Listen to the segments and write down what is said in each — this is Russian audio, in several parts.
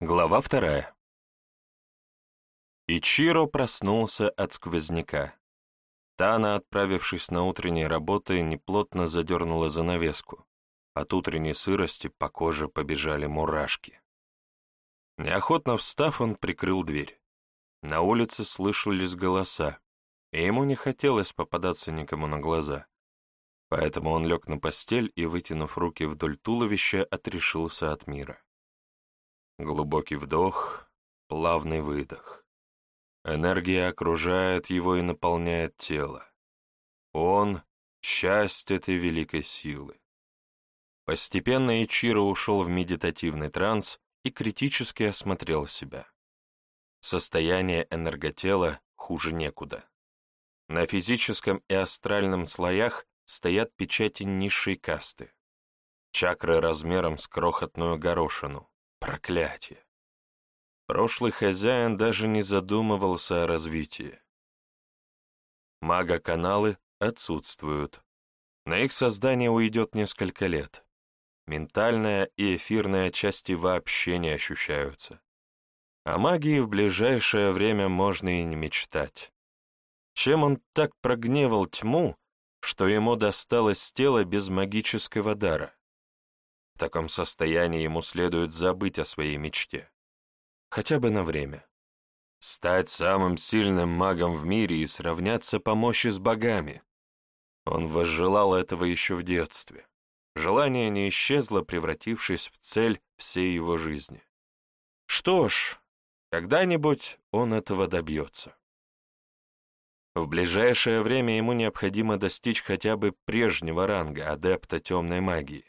Глава вторая. Ичиро проснулся от сквозняка. Тана, отправившись на утренние работы, неплотно задернула занавеску. От утренней сырости по коже побежали мурашки. Неохотно встав, он прикрыл дверь. На улице слышались голоса, и ему не хотелось попадаться никому на глаза. Поэтому он лег на постель и, вытянув руки вдоль туловища, отрешился от мира. Глубокий вдох, плавный выдох. Энергия окружает его и наполняет тело. Он — часть этой великой силы. Постепенно Ичиро ушел в медитативный транс и критически осмотрел себя. Состояние энерготела хуже некуда. На физическом и астральном слоях стоят печати низшей касты. Чакры размером с крохотную горошину. Проклятие. Прошлый хозяин даже не задумывался о развитии. Мага-каналы отсутствуют. На их создание уйдет несколько лет. Ментальная и эфирная части вообще не ощущаются. О магии в ближайшее время можно и не мечтать. Чем он так прогневал тьму, что ему досталось тело без магического дара? В таком состоянии ему следует забыть о своей мечте. Хотя бы на время. Стать самым сильным магом в мире и сравняться по мощи с богами. Он возжелал этого еще в детстве. Желание не исчезло, превратившись в цель всей его жизни. Что ж, когда-нибудь он этого добьется. В ближайшее время ему необходимо достичь хотя бы прежнего ранга адепта темной магии.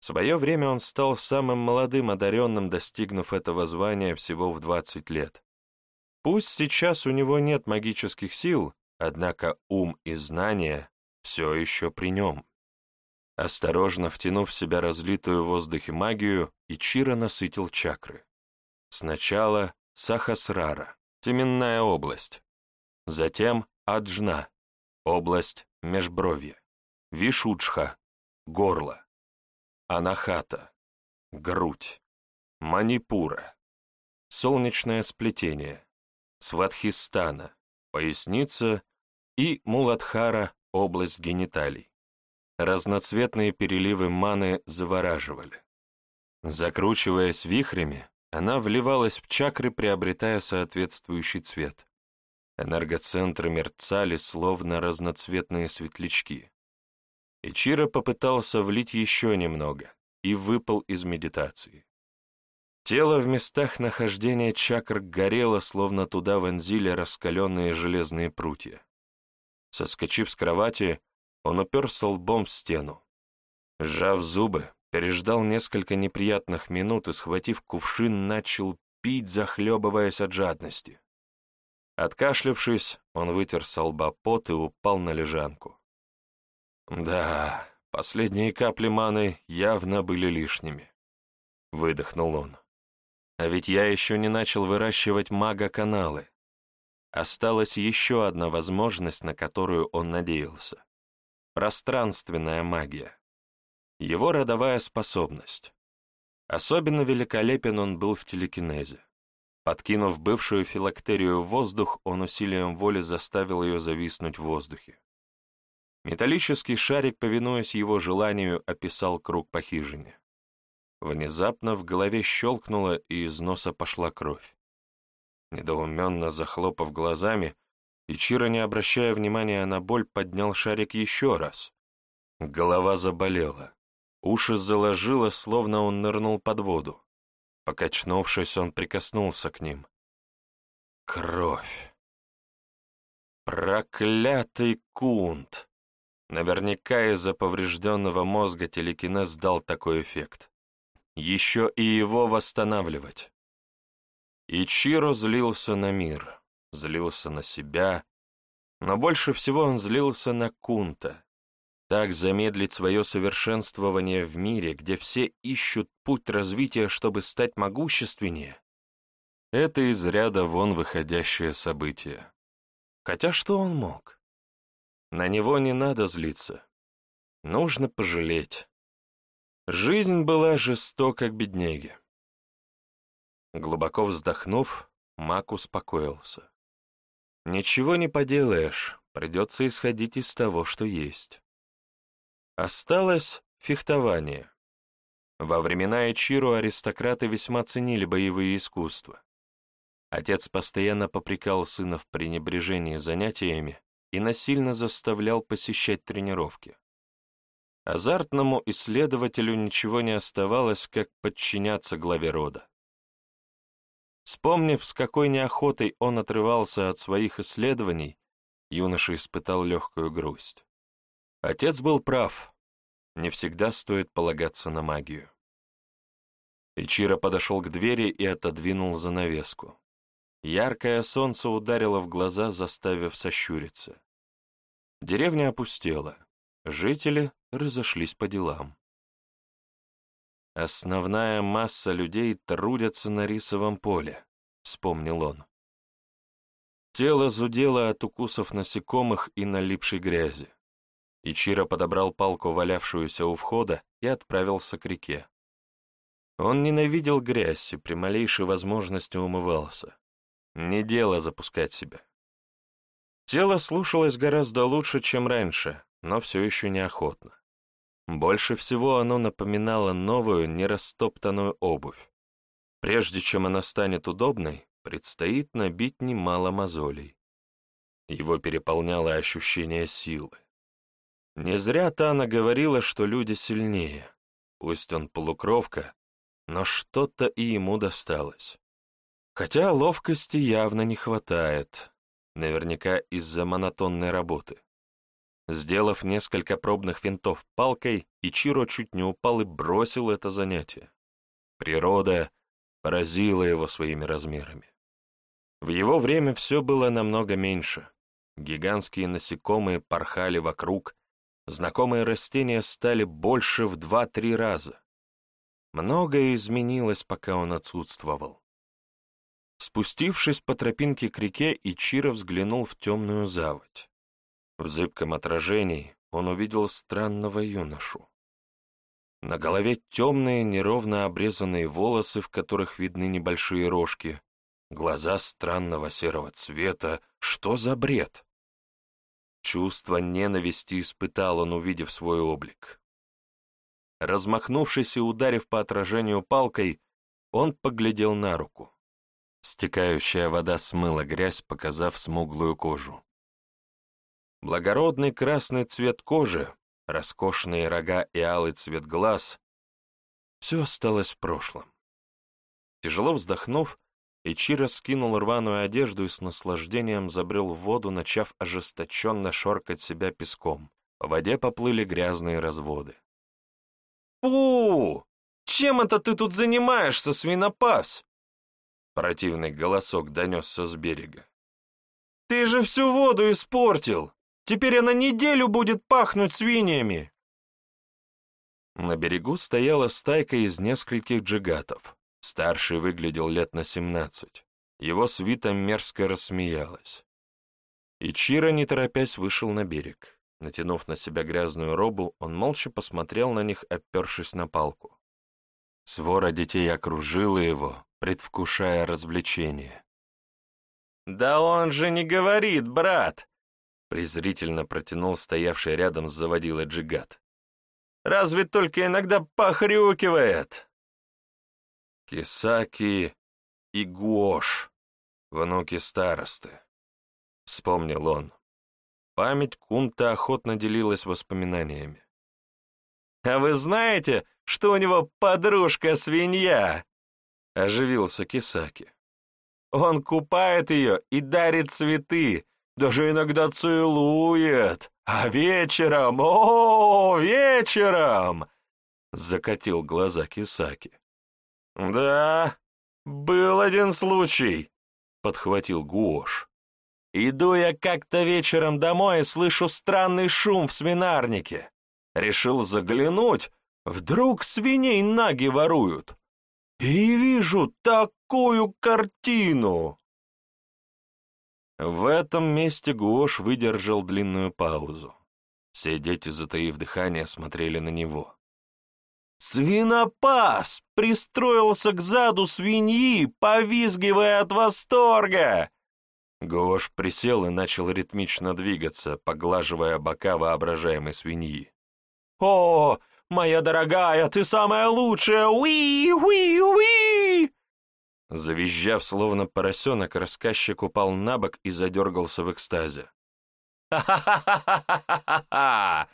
В свое время он стал самым молодым одаренным, достигнув этого звания всего в 20 лет. Пусть сейчас у него нет магических сил, однако ум и знания все еще при нем. Осторожно втянув в себя разлитую в воздухе магию, Ичиро насытил чакры. Сначала Сахасрара, теменная область. Затем Аджна, область межбровья. Вишуджха, горло. Анахата, грудь, Манипура, солнечное сплетение, Сватхистана, поясница и Муладхара, область гениталий. Разноцветные переливы маны завораживали. Закручиваясь вихрями, она вливалась в чакры, приобретая соответствующий цвет. Энергоцентры мерцали, словно разноцветные светлячки. Ичиро попытался влить еще немного и выпал из медитации. Тело в местах нахождения чакр горело, словно туда вонзили раскаленные железные прутья. Соскочив с кровати, он уперся лбом в стену. Сжав зубы, переждал несколько неприятных минут и, схватив кувшин, начал пить, захлебываясь от жадности. Откашлявшись, он вытер со лба пот и упал на лежанку. Да, последние капли маны явно были лишними. Выдохнул он. А ведь я еще не начал выращивать мага-каналы. Осталась еще одна возможность, на которую он надеялся. Пространственная магия. Его родовая способность. Особенно великолепен он был в телекинезе. Подкинув бывшую филактерию в воздух, он усилием воли заставил ее зависнуть в воздухе. Металлический шарик, повинуясь его желанию, описал круг по хижине. Внезапно в голове щелкнуло, и из носа пошла кровь. Недоуменно захлопав глазами, Ичиро, не обращая внимания на боль, поднял шарик еще раз. Голова заболела. Уши заложило, словно он нырнул под воду. Покачнувшись, он прикоснулся к ним. Кровь. Проклятый кунт! Наверняка из-за поврежденного мозга телекинез дал такой эффект. Еще и его восстанавливать. И Чиро злился на мир, злился на себя, но больше всего он злился на Кунта. Так замедлить свое совершенствование в мире, где все ищут путь развития, чтобы стать могущественнее, это из ряда вон выходящее событие. Хотя что он мог? На него не надо злиться. Нужно пожалеть. Жизнь была жестока к бедняге. Глубоко вздохнув, Мак успокоился. Ничего не поделаешь, придется исходить из того, что есть. Осталось фехтование. Во времена Ичиру аристократы весьма ценили боевые искусства. Отец постоянно попрекал сына в пренебрежении занятиями и насильно заставлял посещать тренировки. Азартному исследователю ничего не оставалось, как подчиняться главе рода. Вспомнив, с какой неохотой он отрывался от своих исследований, юноша испытал легкую грусть. Отец был прав. Не всегда стоит полагаться на магию. Ичиро подошел к двери и отодвинул занавеску. Яркое солнце ударило в глаза, заставив сощуриться. Деревня опустела. Жители разошлись по делам. «Основная масса людей трудятся на рисовом поле», — вспомнил он. Тело зудело от укусов насекомых и налипшей грязи. Ичиро подобрал палку, валявшуюся у входа, и отправился к реке. Он ненавидел грязь и при малейшей возможности умывался. Не дело запускать себя. Тело слушалось гораздо лучше, чем раньше, но все еще неохотно. Больше всего оно напоминало новую, нерастоптанную обувь. Прежде чем она станет удобной, предстоит набить немало мозолей. Его переполняло ощущение силы. Не зря Тана говорила, что люди сильнее. Пусть он полукровка, но что-то и ему досталось. Хотя ловкости явно не хватает, наверняка из-за монотонной работы. Сделав несколько пробных винтов палкой, Ичиро чуть не упал и бросил это занятие. Природа поразила его своими размерами. В его время все было намного меньше. Гигантские насекомые порхали вокруг, знакомые растения стали больше в два-три раза. Многое изменилось, пока он отсутствовал. Спустившись по тропинке к реке, Ичиро взглянул в темную заводь. В зыбком отражении он увидел странного юношу. На голове темные, неровно обрезанные волосы, в которых видны небольшие рожки, глаза странного серого цвета. Что за бред? Чувство ненависти испытал он, увидев свой облик. Размахнувшись и ударив по отражению палкой, он поглядел на руку. Стекающая вода смыла грязь, показав смуглую кожу. Благородный красный цвет кожи, роскошные рога и алый цвет глаз — все осталось в прошлом. Тяжело вздохнув, Ичиро скинул рваную одежду и с наслаждением забрел в воду, начав ожесточенно шоркать себя песком. По воде поплыли грязные разводы. «Фу! Чем это ты тут занимаешься, свинопас?» Противный голосок донесся с берега. «Ты же всю воду испортил! Теперь она неделю будет пахнуть свиньями!» На берегу стояла стайка из нескольких джигатов. Старший выглядел лет на семнадцать. Его свита мерзко рассмеялась. И Чира, не торопясь, вышел на берег. Натянув на себя грязную робу, он молча посмотрел на них, опершись на палку. Свора детей окружила его, предвкушая развлечение. «Да он же не говорит, брат!» презрительно протянул стоявший рядом с заводилой Джигат. «Разве только иногда похрюкивает!» «Кисаки и Гуош, внуки старосты», — вспомнил он. Память Кунта охотно делилась воспоминаниями. «А вы знаете, что у него подружка-свинья?» — оживился Кисаки. «Он купает ее и дарит цветы, даже иногда целует, а вечером, о, вечером!» Закатил глаза Кисаки. «Да, был один случай», — подхватил Гуош. «Иду я как-то вечером домой и слышу странный шум в свинарнике. Решил заглянуть, вдруг свиней наги воруют. И вижу такую картину!» В этом месте Гуош выдержал длинную паузу. Все дети, затаив дыхание, смотрели на него. Свинопас пристроился к заду свиньи, повизгивая от восторга. Гош присел и начал ритмично двигаться, поглаживая бока воображаемой свиньи. «О, моя дорогая, ты самая лучшая! Уи, уи, уи!» Завизжав, словно поросенок, рассказчик упал на бок и задергался в экстазе. «Ха-ха-ха-ха-ха-ха!»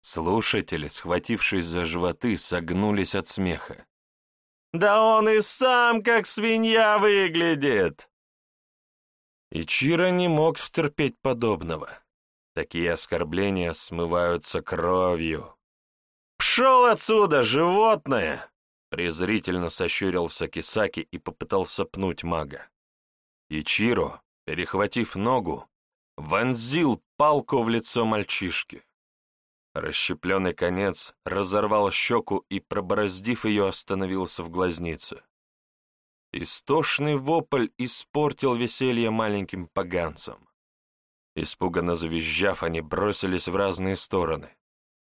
Слушатели, схватившись за животы, согнулись от смеха. «Да он и сам как свинья выглядит!» И Чира не мог стерпеть подобного. Такие оскорбления смываются кровью. «Пшел отсюда, животное!» Презрительно сощурился Кисаки и попытался пнуть мага. Ичиро, перехватив ногу, вонзил палку в лицо мальчишки. Расщепленный конец разорвал щеку и, пробороздив ее, остановился в глазнице. Истошный вопль испортил веселье маленьким поганцам. Испуганно завизжав, они бросились в разные стороны.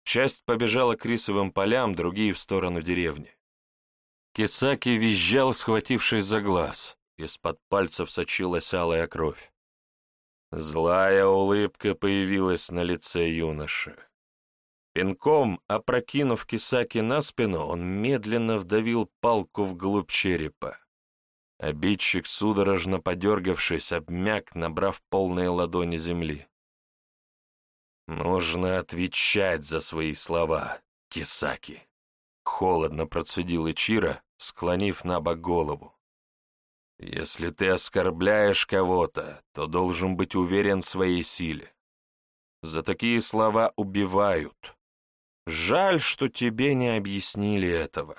Часть побежала к рисовым полям, другие — в сторону деревни. Кисаки визжал, схватившись за глаз. Из-под пальцев сочилась алая кровь. Злая улыбка появилась на лице юноши. Пинком, опрокинув Кисаки на спину, он медленно вдавил палку вглубь черепа. Обидчик, судорожно подергавшись, обмяк, набрав полные ладони земли. «Нужно отвечать за свои слова, Кисаки!» Холодно процедил Ичира, склонив на бок голову. «Если ты оскорбляешь кого-то, то должен быть уверен в своей силе. За такие слова убивают. Жаль, что тебе не объяснили этого.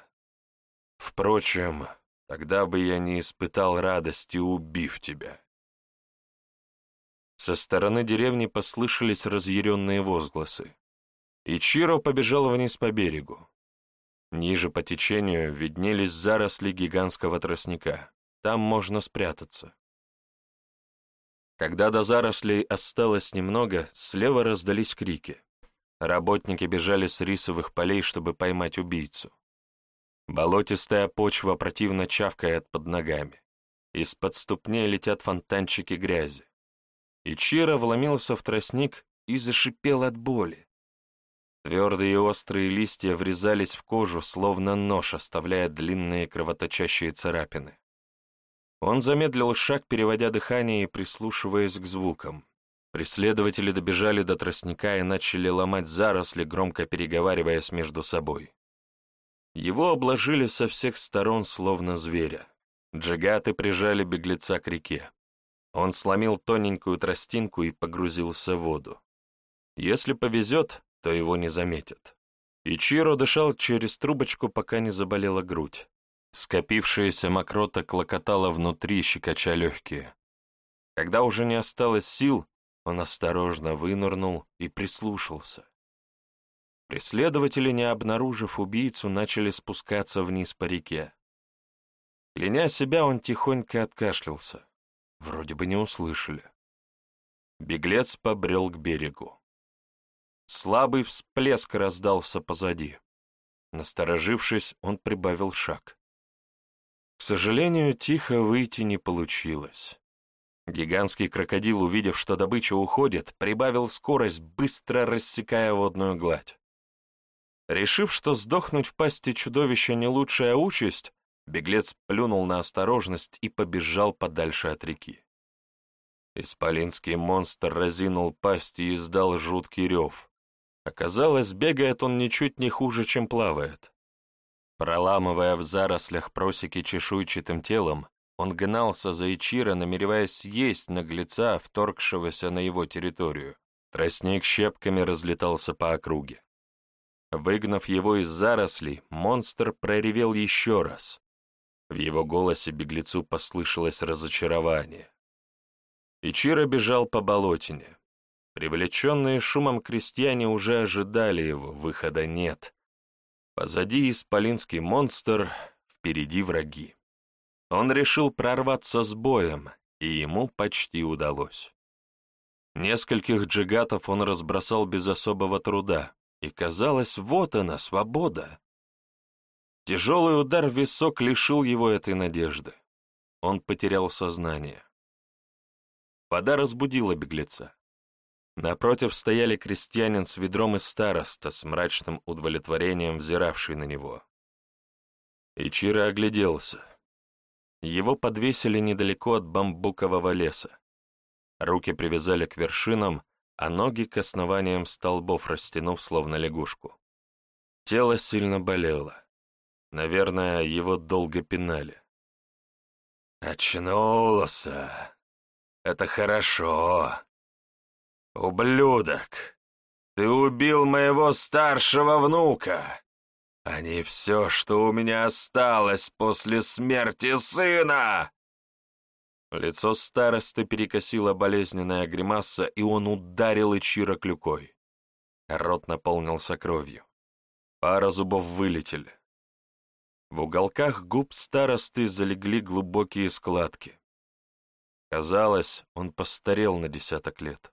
Впрочем, Тогда бы я не испытал радости, убив тебя. Со стороны деревни послышались разъяренные возгласы. И Чиро побежал вниз по берегу. Ниже по течению виднелись заросли гигантского тростника. Там можно спрятаться. Когда до зарослей осталось немного, слева раздались крики. Работники бежали с рисовых полей, чтобы поймать убийцу. Болотистая почва противно чавкает под ногами. Из-под ступней летят фонтанчики грязи. Ичиро вломился в тростник и зашипел от боли. Твердые и острые листья врезались в кожу, словно нож, оставляя длинные кровоточащие царапины. Он замедлил шаг, переводя дыхание и прислушиваясь к звукам. Преследователи добежали до тростника и начали ломать заросли, громко переговариваясь между собой. Его обложили со всех сторон, словно зверя. Джигаты прижали беглеца к реке. Он сломил тоненькую тростинку и погрузился в воду. Если повезет, то его не заметят. Ичиро дышал через трубочку, пока не заболела грудь. Скопившаяся мокрота клокотала внутри, щекоча легкие. Когда уже не осталось сил, он осторожно вынырнул и прислушался. Преследователи, не обнаружив убийцу, начали спускаться вниз по реке. Кляня себя, он тихонько откашлялся. Вроде бы не услышали. Беглец побрел к берегу. Слабый всплеск раздался позади. Насторожившись, он прибавил шаг. К сожалению, тихо выйти не получилось. Гигантский крокодил, увидев, что добыча уходит, прибавил скорость, быстро рассекая водную гладь. Решив, что сдохнуть в пасти чудовища не лучшая участь, беглец плюнул на осторожность и побежал подальше от реки. Исполинский монстр разинул пасть и издал жуткий рев. Оказалось, бегает он ничуть не хуже, чем плавает. Проламывая в зарослях просеки чешуйчатым телом, он гнался за Ичиро, намереваясь съесть наглеца, вторгшегося на его территорию. Тростник щепками разлетался по округе. Выгнав его из зарослей, монстр проревел еще раз. В его голосе беглецу послышалось разочарование. Ичиро бежал по болотине. Привлеченные шумом крестьяне уже ожидали его, выхода нет. Позади исполинский монстр, впереди враги. Он решил прорваться с боем, и ему почти удалось. Нескольких джигатов он разбросал без особого труда, и казалось, вот она, свобода. Тяжелый удар в висок лишил его этой надежды. Он потерял сознание. Вода разбудила беглеца. Напротив стояли крестьянин с ведром и староста, с мрачным удовлетворением взиравший на него. Ичиро огляделся. Его подвесили недалеко от бамбукового леса. Руки привязали к вершинам, а ноги к основаниям столбов растянув, словно лягушку. Тело сильно болело. Наверное, его долго пинали. «Очнулся! Это хорошо! Ублюдок! Ты убил моего старшего внука! Не все, что у меня осталось после смерти сына!» Лицо старосты перекосило болезненная гримаса, и он ударил Ичиро клюкой. Рот наполнился кровью. Пара зубов вылетели. В уголках губ старосты залегли глубокие складки. Казалось, он постарел на десяток лет.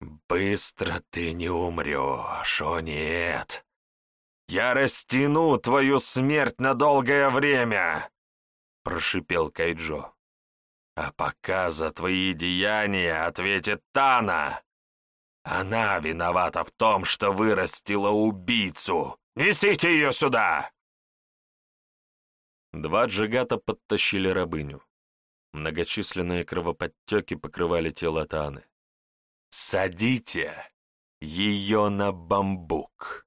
«Быстро ты не умрешь, о нет! Я растяну твою смерть на долгое время!» — прошипел Кайджо. «А пока за твои деяния ответит Тана. Она виновата в том, что вырастила убийцу. Несите ее сюда!» Два джигата подтащили рабыню. Многочисленные кровоподтеки покрывали тело Таны. «Садите ее на бамбук!»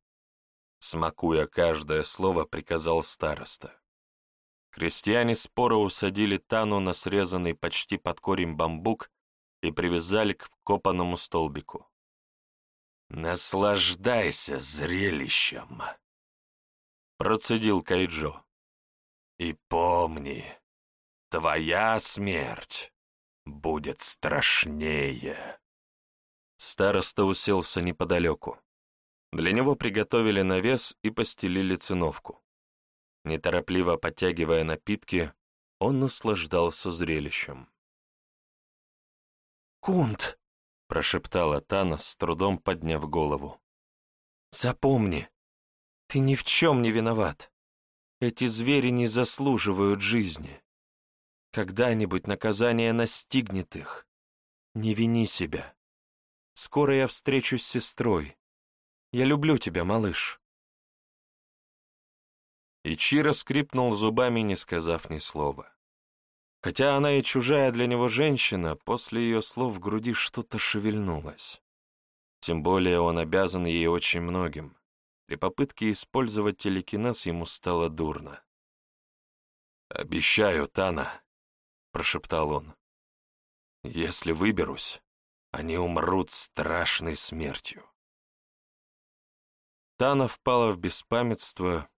Смакуя каждое слово, приказал староста. Крестьяне споро усадили Тану на срезанный почти под корень бамбук и привязали к вкопанному столбику. «Наслаждайся зрелищем!» Процедил Кайджо. И помни, твоя смерть будет страшнее. Староста уселся неподалеку. Для него приготовили навес и постелили циновку. Неторопливо подтягивая напитки, он наслаждался зрелищем. «Кунт!» — прошептала Тана, с трудом подняв голову. «Запомни, ты ни в чем не виноват. Эти звери не заслуживают жизни. Когда-нибудь наказание настигнет их. Не вини себя. Скоро я встречусь с сестрой. Я люблю тебя, малыш. Ичиро скрипнул зубами, не сказав ни слова. Хотя она и чужая для него женщина, после ее слов в груди что-то шевельнулось. Тем более он обязан ей очень многим. При попытке использовать телекинез ему стало дурно. «Обещаю, Тана», — прошептал он. «Если выберусь, они умрут страшной смертью». Тана впала в беспамятство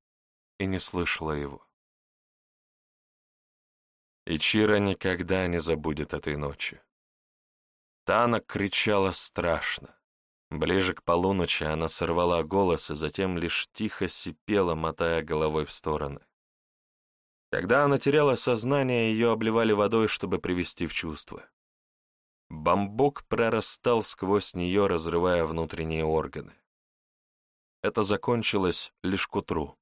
и не слышала его. Ичира никогда не забудет этой ночи. Тана кричала страшно. Ближе к полуночи она сорвала голос и затем лишь тихо сипела, мотая головой в стороны. Когда она теряла сознание, ее обливали водой, чтобы привести в чувство. Бамбук прорастал сквозь нее, разрывая внутренние органы. Это закончилось лишь к утру.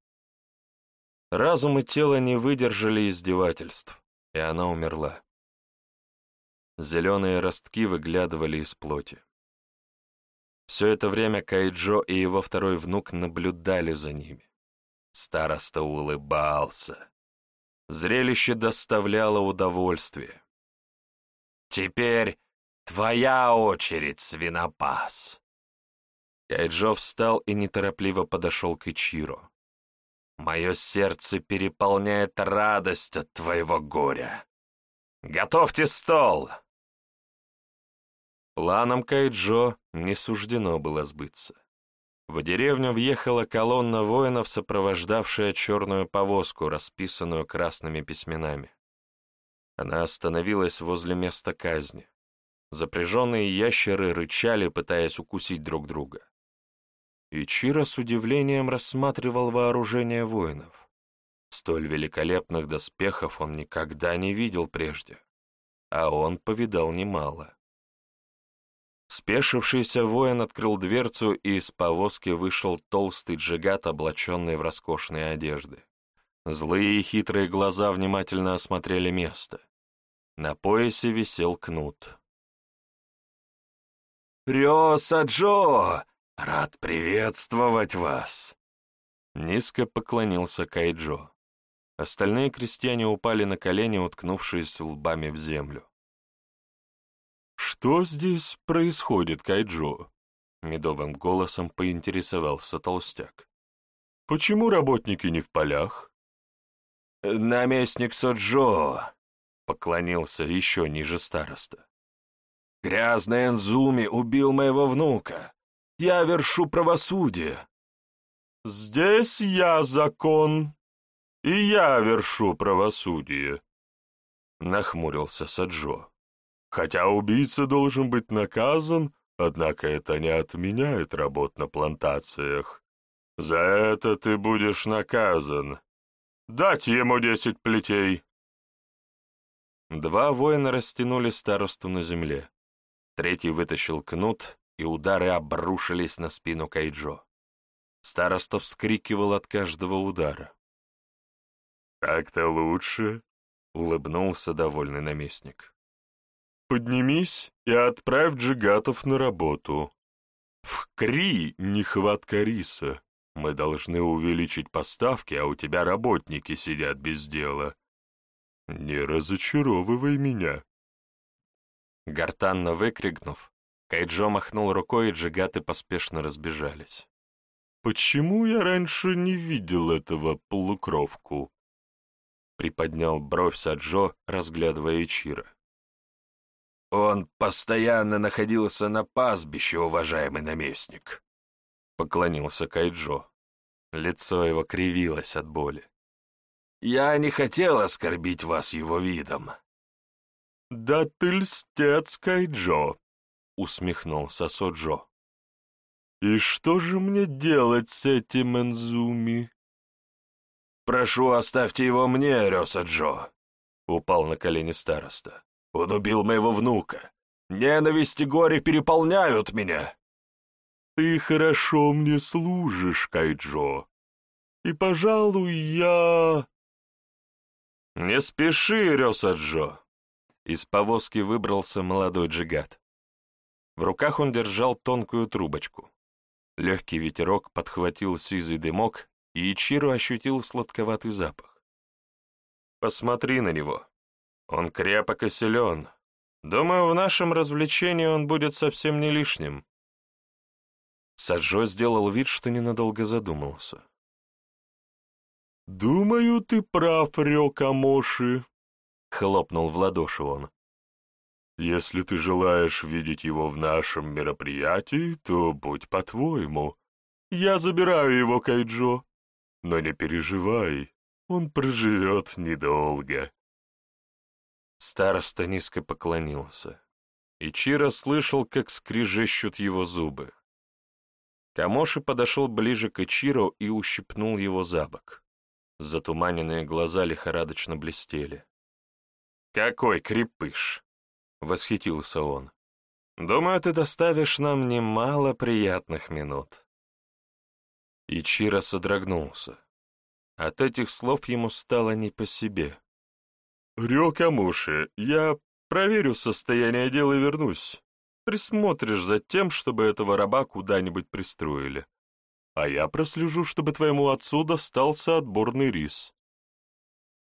Разум и тело не выдержали издевательств, и она умерла. Зеленые ростки выглядывали из плоти. Все это время Кайджо и его второй внук наблюдали за ними. Староста улыбался. Зрелище доставляло удовольствие. «Теперь твоя очередь, свинопас!» Кайджо встал и неторопливо подошел к Ичиро. «Мое сердце переполняет радость от твоего горя. Готовьте стол!» Планам Кайджо не суждено было сбыться. В деревню въехала колонна воинов, сопровождавшая черную повозку, расписанную красными письменами. Она остановилась возле места казни. Запряженные ящеры рычали, пытаясь укусить друг друга. Ичиро с удивлением рассматривал вооружение воинов. Столь великолепных доспехов он никогда не видел прежде, а он повидал немало. Спешившийся воин открыл дверцу, и из повозки вышел толстый джигат, облаченный в роскошные одежды. Злые и хитрые глаза внимательно осмотрели место. На поясе висел кнут. «Рёса Джо! Рад приветствовать вас!» Низко поклонился Кайджо. Остальные крестьяне упали на колени, уткнувшись лбами в землю. «Что здесь происходит, Кайджо?» — медовым голосом поинтересовался толстяк. «Почему работники не в полях?» «Наместник Соджо!» — поклонился еще ниже староста. «Грязный Энзуми убил моего внука. Я вершу правосудие». «Здесь я закон, и я вершу правосудие», — нахмурился Саджо. «Хотя убийца должен быть наказан, однако это не отменяет работ на плантациях. За это ты будешь наказан. Дать ему десять плетей!» Два воина растянули старосту на земле. Третий вытащил кнут, и удары обрушились на спину Кайджо. Староста вскрикивал от каждого удара. «Так-то лучше», — улыбнулся довольный наместник. «Поднимись и отправь джигатов на работу. В Кри нехватка риса. Мы должны увеличить поставки, а у тебя работники сидят без дела. Не разочаровывай меня. Гортанно выкрикнув, Кайджо махнул рукой, и джигаты поспешно разбежались. «Почему я раньше не видел этого полукровку?» Приподнял бровь Саджо, разглядывая Ичира. «Он постоянно находился на пастбище, уважаемый наместник», — поклонился Кайджо. Лицо его кривилось от боли. «Я не хотел оскорбить вас его видом». «Да ты льстец, Кайджо», — усмехнулся Соджо. «И что же мне делать с этим Энзуми?» «Прошу, оставьте его мне, Рёса Джо», — упал на колени староста. «Он убил моего внука. Ненависть и горе переполняют меня». «Ты хорошо мне служишь, Кайджо, и, пожалуй, я...» «Не спеши, Рёсаджо!» Из повозки выбрался молодой джигат. В руках он держал тонкую трубочку. Легкий ветерок подхватил сизый дымок, и Ичиро ощутил сладковатый запах. «Посмотри на него. Он крепок и силен. Думаю, в нашем развлечении он будет совсем не лишним. Саджо сделал вид, что ненадолго задумался. «Думаю, ты прав, Рёкамоши», — хлопнул в ладоши он. «Если ты желаешь видеть его в нашем мероприятии, то будь по-твоему. Я забираю его, Кайджо. Но не переживай, он проживет недолго». Староста низко поклонился. Ичиро слышал, как скрежещут его зубы. Камоши подошел ближе к Ичиро и ущипнул его за бок. Затуманенные глаза лихорадочно блестели. «Какой крепыш!» — восхитился он. «Думаю, ты доставишь нам немало приятных минут». Ичиро содрогнулся. От этих слов ему стало не по себе. «Рёкамуши, я проверю состояние дела и вернусь присмотришь за тем, чтобы этого раба куда-нибудь пристроили. А я прослежу, чтобы твоему отцу достался отборный рис.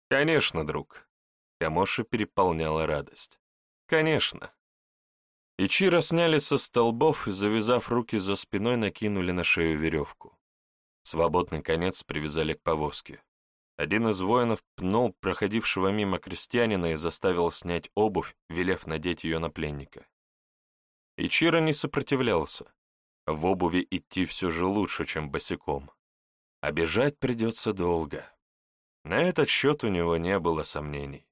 Конечно, друг. Камоши переполняла радость. Конечно. Ичиро сняли со столбов и, завязав руки за спиной, накинули на шею веревку. Свободный конец привязали к повозке. Один из воинов пнул проходившего мимо крестьянина и заставил снять обувь, велев надеть ее на пленника. Ичиро не сопротивлялся. В обуви идти все же лучше, чем босиком. А бежать придется долго. На этот счет у него не было сомнений.